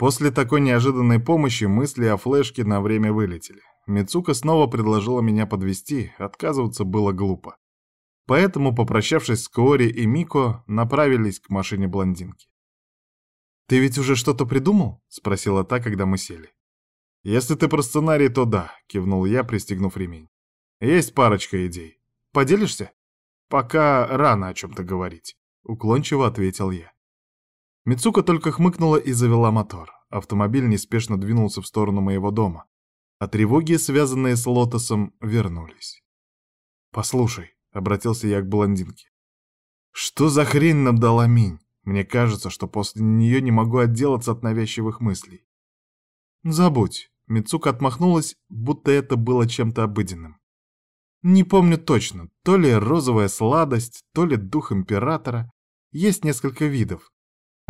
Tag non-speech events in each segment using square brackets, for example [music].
После такой неожиданной помощи мысли о флешке на время вылетели. Мицука снова предложила меня подвести, отказываться было глупо. Поэтому, попрощавшись с Кори и Мико, направились к машине блондинки. «Ты ведь уже что-то придумал?» — спросила та, когда мы сели. «Если ты про сценарий, то да», — кивнул я, пристегнув ремень. «Есть парочка идей. Поделишься?» «Пока рано о чем-то говорить», — уклончиво ответил я. Мицука только хмыкнула и завела мотор. Автомобиль неспешно двинулся в сторону моего дома, а тревоги, связанные с Лотосом, вернулись. «Послушай», — обратился я к блондинке, — «что за хрень нам дала Минь? Мне кажется, что после нее не могу отделаться от навязчивых мыслей». «Забудь», — Мицука отмахнулась, будто это было чем-то обыденным. Не помню точно, то ли розовая сладость, то ли дух императора. Есть несколько видов.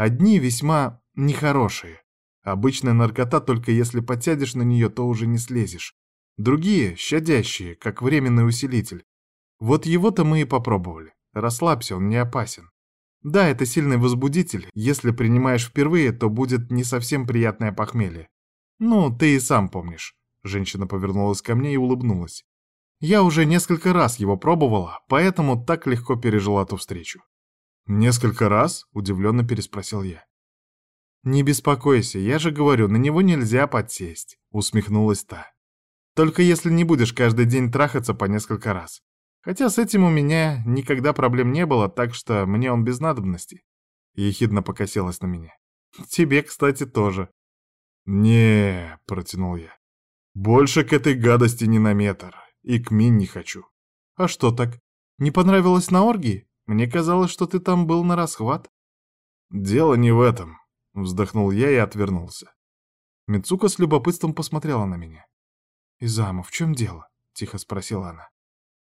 Одни весьма нехорошие. Обычная наркота, только если подсядешь на нее, то уже не слезешь. Другие — щадящие, как временный усилитель. Вот его-то мы и попробовали. Расслабься, он не опасен. Да, это сильный возбудитель. Если принимаешь впервые, то будет не совсем приятное похмелье. Ну, ты и сам помнишь. Женщина повернулась ко мне и улыбнулась. Я уже несколько раз его пробовала, поэтому так легко пережила ту встречу. «Несколько раз?» — удивленно переспросил я. «Не беспокойся, я же говорю, на него нельзя подсесть», — усмехнулась та. «Только если не будешь каждый день трахаться по несколько раз. Хотя с этим у меня никогда проблем не было, так что мне он без надобности». Ехидно покосилась на меня. «Тебе, кстати, тоже». «Не», — протянул я. «Больше к этой гадости не на метр. И к Мин не хочу. А что так? Не понравилось на оргии? Мне казалось, что ты там был на расхват. Дело не в этом. Вздохнул я и отвернулся. Мицука с любопытством посмотрела на меня. «Изаму, в чем дело?» — тихо спросила она.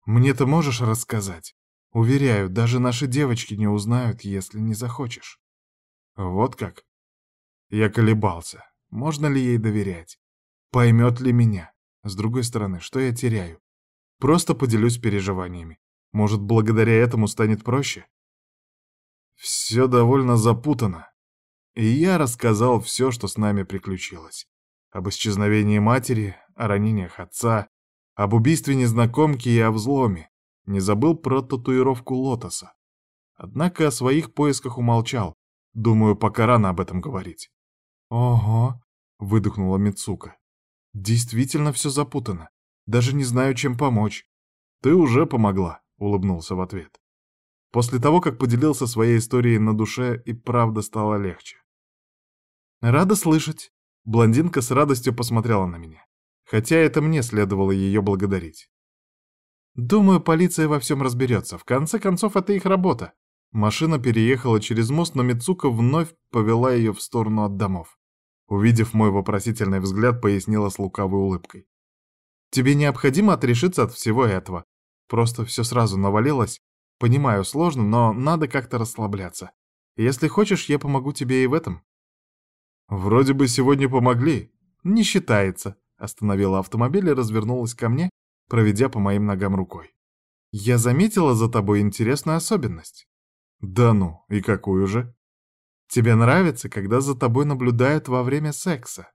«Мне ты можешь рассказать? Уверяю, даже наши девочки не узнают, если не захочешь». «Вот как?» Я колебался. Можно ли ей доверять? Поймет ли меня? С другой стороны, что я теряю? Просто поделюсь переживаниями. Может, благодаря этому станет проще? Все довольно запутано. И я рассказал все, что с нами приключилось. Об исчезновении матери, о ранениях отца, об убийстве незнакомки и о взломе. Не забыл про татуировку лотоса. Однако о своих поисках умолчал. Думаю, пока рано об этом говорить. «Ого!» — выдохнула Мицука. Действительно все запутано. Даже не знаю, чем помочь. Ты уже помогла, улыбнулся в ответ. После того, как поделился своей историей на душе, и правда стало легче. Рада слышать. Блондинка с радостью посмотрела на меня. Хотя это мне следовало ее благодарить. Думаю, полиция во всем разберется. В конце концов, это их работа. Машина переехала через мост, но Мицука вновь повела ее в сторону от домов. Увидев мой вопросительный взгляд, пояснила с лукавой улыбкой. «Тебе необходимо отрешиться от всего этого. Просто все сразу навалилось. Понимаю, сложно, но надо как-то расслабляться. Если хочешь, я помогу тебе и в этом». «Вроде бы сегодня помогли». «Не считается», — остановила автомобиль и развернулась ко мне, проведя по моим ногам рукой. «Я заметила за тобой интересную особенность». «Да ну, и какую же?» Тебе нравится, когда за тобой наблюдают во время секса?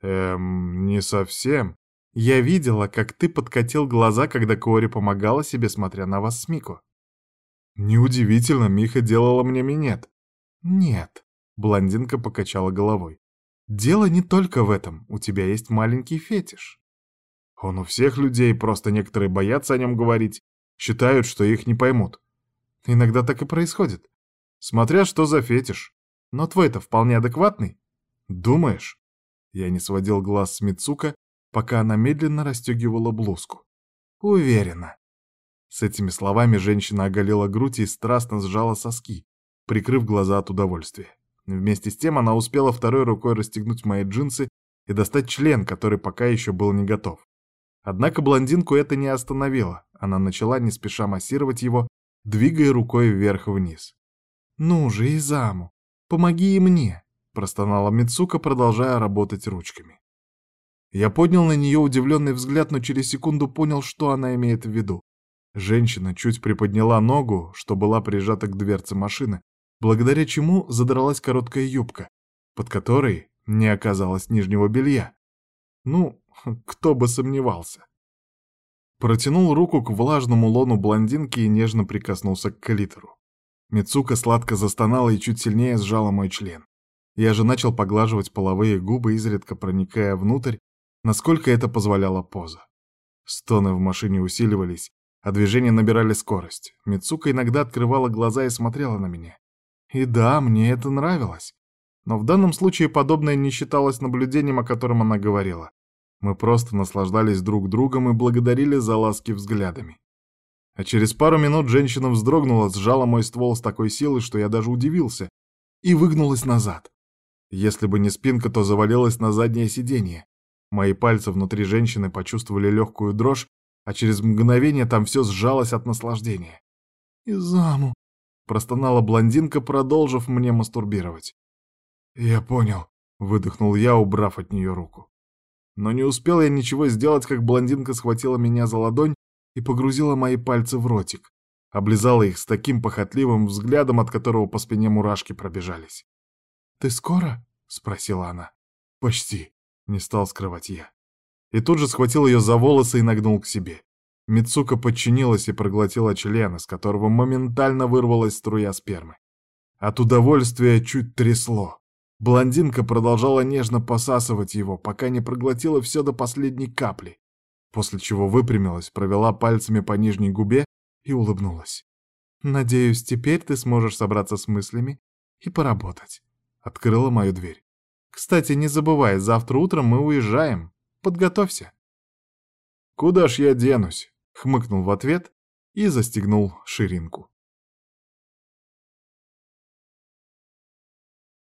Эм, не совсем. Я видела, как ты подкатил глаза, когда Кори помогала себе, смотря на вас с Мико. Неудивительно, Миха делала мне минет. Нет, блондинка покачала головой. Дело не только в этом, у тебя есть маленький фетиш. Он у всех людей, просто некоторые боятся о нем говорить, считают, что их не поймут. Иногда так и происходит. Смотря что за фетиш. Но твой-то вполне адекватный. Думаешь? Я не сводил глаз с Мицука, пока она медленно расстегивала блузку. Уверена. С этими словами женщина оголила грудь и страстно сжала соски, прикрыв глаза от удовольствия. Вместе с тем она успела второй рукой расстегнуть мои джинсы и достать член, который пока еще был не готов. Однако блондинку это не остановило. Она начала не спеша массировать его, двигая рукой вверх-вниз. «Ну же, Изаму, помоги и мне!» — простонала Мицука, продолжая работать ручками. Я поднял на нее удивленный взгляд, но через секунду понял, что она имеет в виду. Женщина чуть приподняла ногу, что была прижата к дверце машины, благодаря чему задралась короткая юбка, под которой Не оказалось нижнего белья. Ну, [laughs] кто бы сомневался. Протянул руку к влажному лону блондинки и нежно прикоснулся к калитеру. Мицука сладко застонала и чуть сильнее сжала мой член. Я же начал поглаживать половые губы, изредка проникая внутрь, насколько это позволяла поза. Стоны в машине усиливались, а движения набирали скорость. Мицука иногда открывала глаза и смотрела на меня. И да, мне это нравилось. Но в данном случае подобное не считалось наблюдением, о котором она говорила. Мы просто наслаждались друг другом и благодарили за ласки взглядами. А через пару минут женщина вздрогнула, сжала мой ствол с такой силой, что я даже удивился, и выгнулась назад. Если бы не спинка, то завалилась на заднее сиденье. Мои пальцы внутри женщины почувствовали легкую дрожь, а через мгновение там все сжалось от наслаждения. «Изаму!» — простонала блондинка, продолжив мне мастурбировать. «Я понял», — выдохнул я, убрав от нее руку. Но не успел я ничего сделать, как блондинка схватила меня за ладонь и погрузила мои пальцы в ротик. Облизала их с таким похотливым взглядом, от которого по спине мурашки пробежались. «Ты скоро?» — спросила она. «Почти», — не стал скрывать я. И тут же схватил ее за волосы и нагнул к себе. Мицука подчинилась и проглотила член, из которого моментально вырвалась струя спермы. От удовольствия чуть трясло. Блондинка продолжала нежно посасывать его, пока не проглотила все до последней капли, после чего выпрямилась, провела пальцами по нижней губе и улыбнулась. «Надеюсь, теперь ты сможешь собраться с мыслями и поработать», — открыла мою дверь. «Кстати, не забывай, завтра утром мы уезжаем. Подготовься». «Куда ж я денусь?» — хмыкнул в ответ и застегнул ширинку.